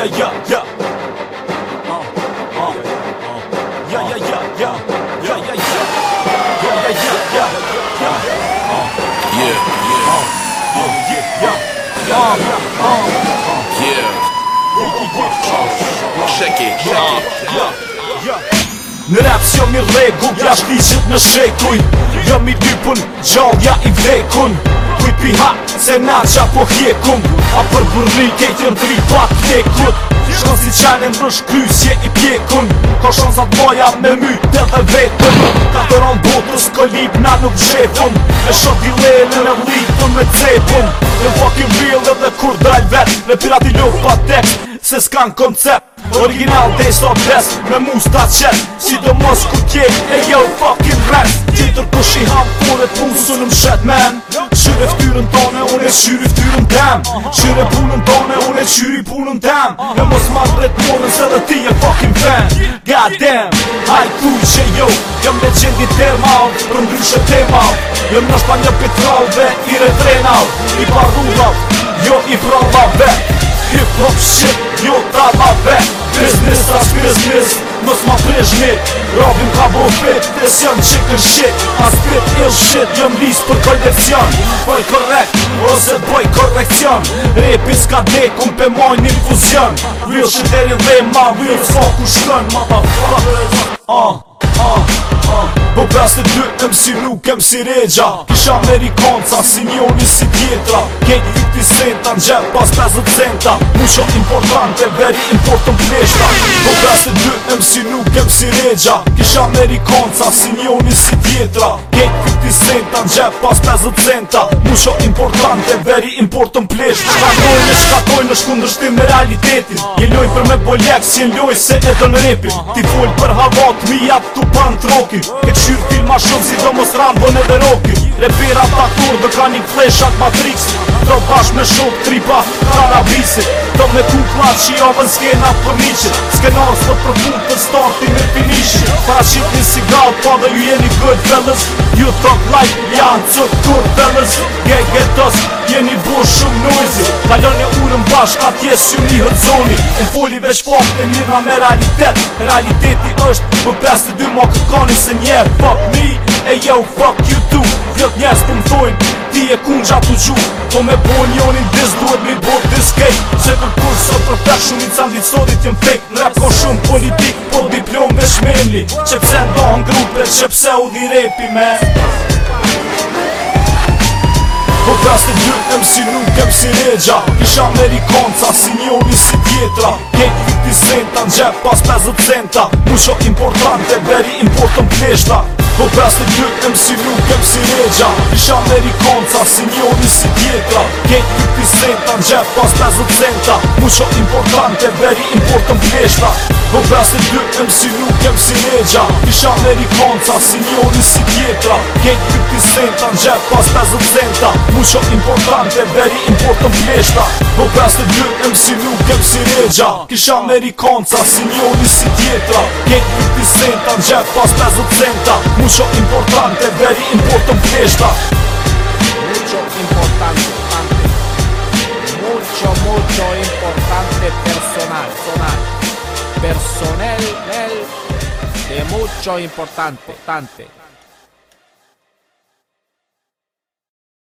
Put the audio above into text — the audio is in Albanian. Ja ja ja. Në ah, rap ah, ah. ja ja ja. Ja ja ja. Ja. shekuj. Ja mi dypun, gja i brekun kuj pi hak Se na qa po hje A për burni kejt tri të rituat kut Shkon si qajnë në rësh krysje i pjekun Ko shkon sa të boja me mytën dhe vetën Ka të ronë botës ko na nuk zhefun E shok i lele në litën me cepun Në fucking real dhe dhe kur dalj vet Në pirat i lof pa tek Se s'kan koncept Original day of best, Me musta qen Si do mos ku kjej e yo fucking rest tjetër ku shi ham punë së në mshet men Shire ftyrën tane, unë e shiri ftyrën tem Shire punën tane, unë e shiri punën tem E mos ma bret morën se dhe ti e fucking fan God damn, haj ku i që jo Jëm dhe qendi të mau, rëm dryshe Jëm në shpa një pitral dhe i retrenau I paru jo i vral ma vet Hip hop shit, jo ta ma vet Business as business, Mos ma prish mit Robin ka bo fit, des jam chicken shit Pas pit ill shit, jëm lisë për kolekcion Për korrekt, ose boj korrekcion Repi s'ka dek, un pe moj një fuzion Real shit deri dhe ma real s'fa ku shkën Ma pa fa Ah, ah, ah Po pras të dytë, mësi nuk, mësi regja Kisha Amerikanca, si një unë si tjetra senta sentan Gjerë pas 50 centa Mu shok important e veri importën pleshta Po presit një e më si nuk e regja Kisha Amerikanca si një si tjetra Gjerë 50 centa Gjerë pas 50 centa Mu shok important e veri importën pleshta Shkatojnë e shkatojnë është shkundrështim në realitetin Je loj për me boljek si në loj se e të në repin Ti folj për havat mi jap të panë të roki Ke qyrë filma shumë si do mos rambo në dhe roki Repera ta dhe ka një flesh atë matrix do bashk me shok tripa Ta abrisit Do me ku klat që jo më nskena për miqit Skenar së për punë për starti me finishit Para shqip një sigal pa dhe ju jeni good fellas You talk like janë të good fellas Gek get us Jeni bo shumë noisy Kallon e urën bashk, atje së një hëtë zoni Në foli veç fokë e mirëma me realitet Realiteti është për po pes të dy më këkani se njerë Fuck me e jo fuck you too Vjet njerës për më thojnë ti e kun gjatë u gju Po me bo njonin dis duhet mi bot dis kej Se për kur sot për pek shumë i sotit jem fake Në rap ko shumë politik po diplom me shmenli Që pse do në grupe që pse u di repi me Po pras të dyrt e msi nuk e msi regja Kisha Amerikanca si një si tjetra Kejt i fiti senta në gjep pas 50 centa Mu qo importante beri importën pleshta Po pras të gjyët em si lukëm si regja Ish Amerikonca si njoni si tjetra Kejt një pizenta në gjep pas 50 centa importante veri importëm pleshta Po pras të gjyët em si lukëm si regja Ish Amerikonca si njoni si tjetra Kejt një pizenta në gjep pas 50 centa importante veri importëm pleshta Po pras të gjyët em si lukëm si regja Ish Amerikonca si njoni si tjetra senta Në pas 50 centa Muqo importante, veri importën fleshta Muqo importante Muqo, muqo importante personal Personal, personel De mucho importante, importante